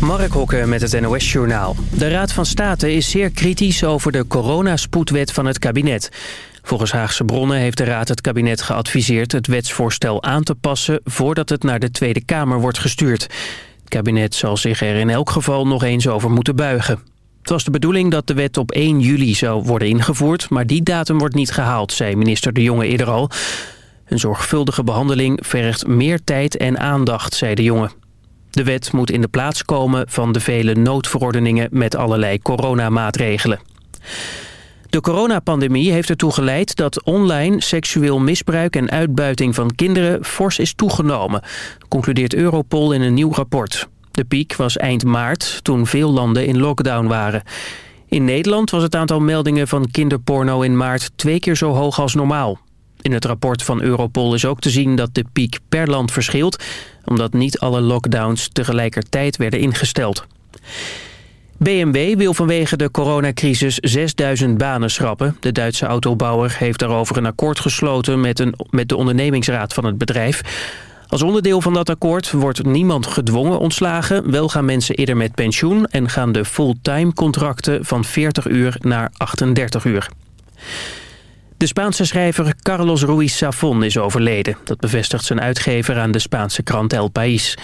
Mark Hokken met het NOS-journaal. De Raad van State is zeer kritisch over de coronaspoedwet van het kabinet. Volgens Haagse bronnen heeft de Raad het kabinet geadviseerd... het wetsvoorstel aan te passen voordat het naar de Tweede Kamer wordt gestuurd. Het kabinet zal zich er in elk geval nog eens over moeten buigen. Het was de bedoeling dat de wet op 1 juli zou worden ingevoerd... maar die datum wordt niet gehaald, zei minister De Jonge eerder al. Een zorgvuldige behandeling vergt meer tijd en aandacht, zei De Jonge. De wet moet in de plaats komen van de vele noodverordeningen met allerlei coronamaatregelen. De coronapandemie heeft ertoe geleid dat online seksueel misbruik en uitbuiting van kinderen fors is toegenomen, concludeert Europol in een nieuw rapport. De piek was eind maart, toen veel landen in lockdown waren. In Nederland was het aantal meldingen van kinderporno in maart twee keer zo hoog als normaal. In het rapport van Europol is ook te zien dat de piek per land verschilt... omdat niet alle lockdowns tegelijkertijd werden ingesteld. BMW wil vanwege de coronacrisis 6000 banen schrappen. De Duitse autobouwer heeft daarover een akkoord gesloten met, een, met de ondernemingsraad van het bedrijf. Als onderdeel van dat akkoord wordt niemand gedwongen ontslagen. Wel gaan mensen eerder met pensioen en gaan de fulltime contracten van 40 uur naar 38 uur. De Spaanse schrijver Carlos Ruiz Zafón is overleden. Dat bevestigt zijn uitgever aan de Spaanse krant El País.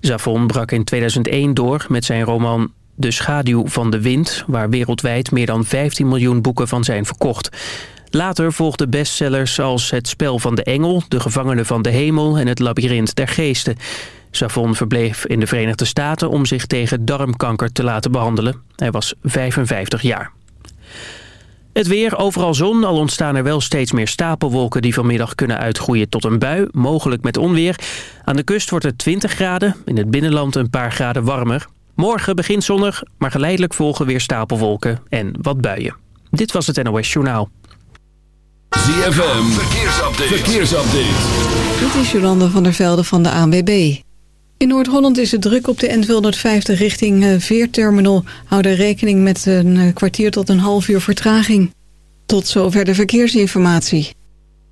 Zafón brak in 2001 door met zijn roman De schaduw van de wind... waar wereldwijd meer dan 15 miljoen boeken van zijn verkocht. Later volgden bestsellers als Het spel van de engel... De gevangene van de hemel en Het labyrint der geesten. Zafón verbleef in de Verenigde Staten om zich tegen darmkanker te laten behandelen. Hij was 55 jaar. Het weer, overal zon, al ontstaan er wel steeds meer stapelwolken... die vanmiddag kunnen uitgroeien tot een bui, mogelijk met onweer. Aan de kust wordt het 20 graden, in het binnenland een paar graden warmer. Morgen begint zonnig, maar geleidelijk volgen weer stapelwolken en wat buien. Dit was het NOS Journaal. ZFM, verkeersupdate. verkeersupdate. Dit is Jolande van der Velde van de ANWB. In Noord-Holland is het druk op de N250 richting eh, Veerterminal. Hou daar rekening met een eh, kwartier tot een half uur vertraging. Tot zover de verkeersinformatie.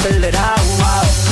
Fill it out.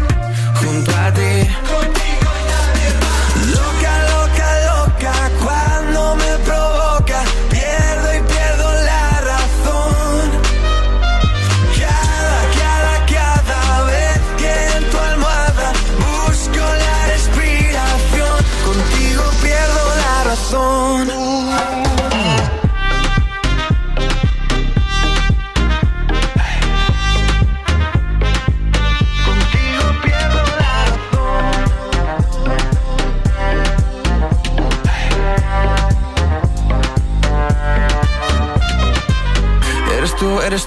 junto a ti.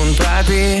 puntate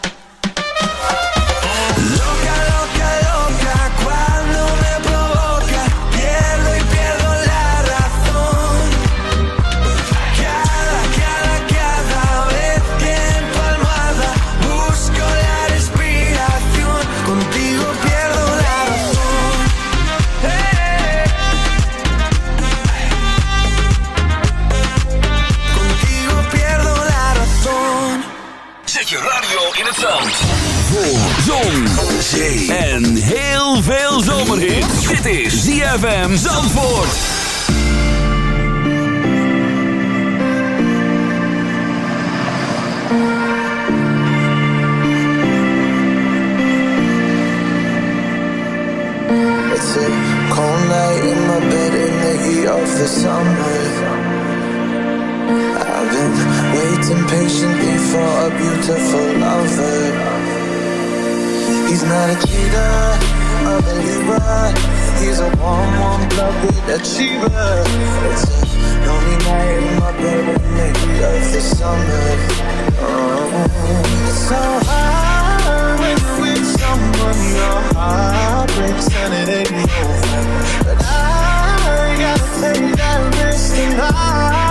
En heel veel zomerhit. Dit is ZFM Zandvoort. It's a cold night in my bed in the heat of the summer. I've been waiting patiently for a beautiful lover. He's not a cheater, a believer. He's a warm, warm blooded achiever. It's a lonely night in my bed in the heat of the summer. Oh, it's so hard when you're with someone your heart breaks and it ain't over. But I gotta take that risk tonight.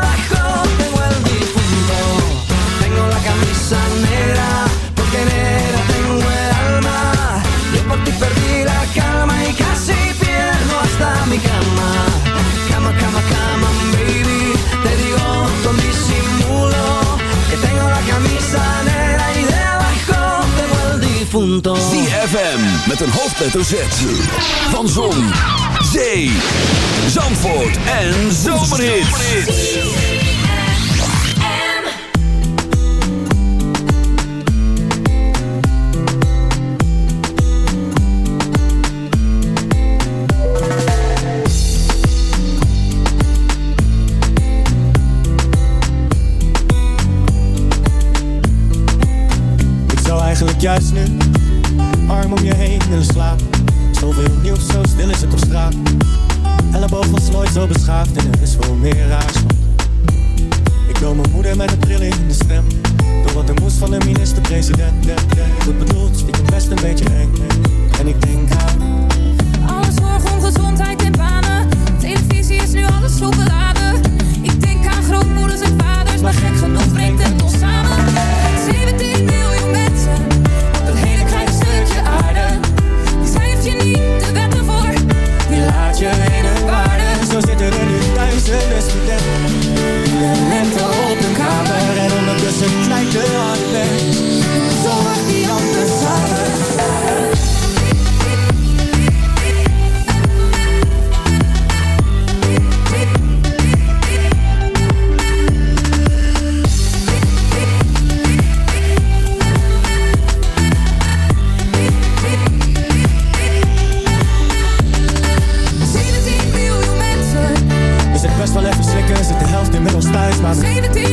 difunto. ZFM met een hoofdletter Z. Van Zon, Zee, Zandvoort en Zomerhits. Ik zou eigenlijk juist nu Elleboog was nooit zo beschaafd en er is veel meer raars. Ik wil mijn moeder met een trilling in de stem. Door wat er moest van de minister-president. Goed bedoeld, stiekem best een beetje eng. En ik denk aan Alle zorg om gezondheid en banen. Televisie is nu alles zo. Ik denk aan grootmoeders en vaders, maar gek genoeg brengt het ons samen. Die een lente op hun kamer En ondertussen knijpt de hard thuis maar 17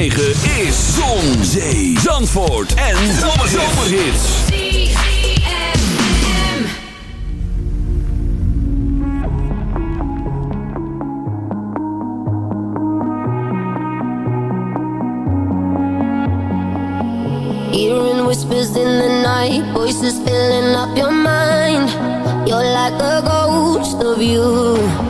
106.9 is Zon, Zee, Zandvoort en Zomerhits. Hearing whispers in the night, voices filling up your mind. You're like a ghost of you.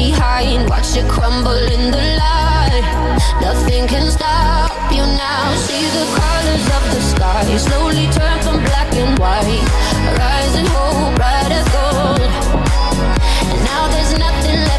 behind. Watch it crumble in the light. Nothing can stop you now. See the colors of the sky slowly turn from black and white. Rising hope, bright as gold. And now there's nothing.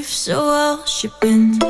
life so well she bends